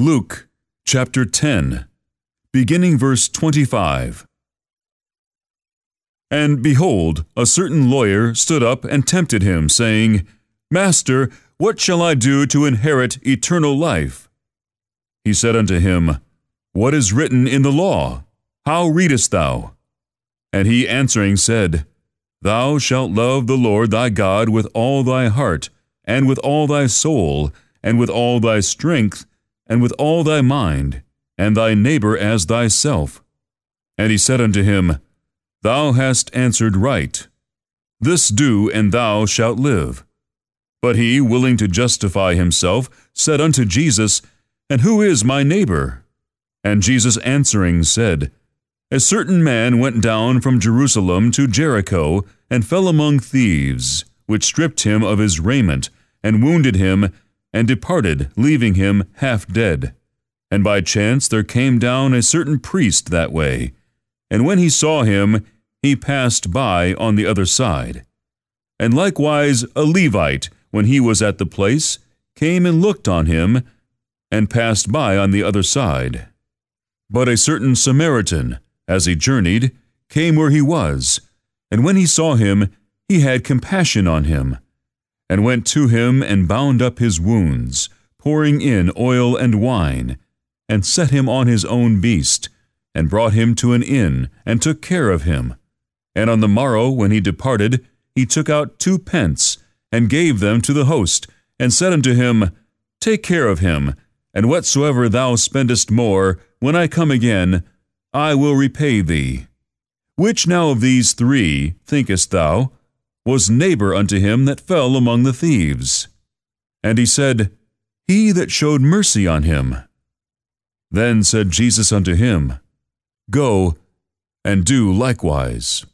Luke chapter 10, beginning verse 25. And behold, a certain lawyer stood up and tempted him, saying, Master, what shall I do to inherit eternal life? He said unto him, What is written in the law? How readest thou? And he answering said, Thou shalt love the Lord thy God with all thy heart, and with all thy soul, and with all thy strength, and with all thy mind, and thy neighbor as thyself. And he said unto him, Thou hast answered right. This do, and thou shalt live. But he, willing to justify himself, said unto Jesus, And who is my neighbor? And Jesus answering said, A certain man went down from Jerusalem to Jericho, and fell among thieves, which stripped him of his raiment, and wounded him, and departed, leaving him half dead. And by chance there came down a certain priest that way, and when he saw him, he passed by on the other side. And likewise a Levite, when he was at the place, came and looked on him, and passed by on the other side. But a certain Samaritan, as he journeyed, came where he was, and when he saw him, he had compassion on him, and went to him and bound up his wounds, pouring in oil and wine, and set him on his own beast, and brought him to an inn, and took care of him. And on the morrow, when he departed, he took out two pence, and gave them to the host, and said unto him, Take care of him, and whatsoever thou spendest more, when I come again, I will repay thee. Which now of these three, thinkest thou, was neighbor unto him that fell among the thieves? And he said, He that showed mercy on him. Then said Jesus unto him, Go and do likewise.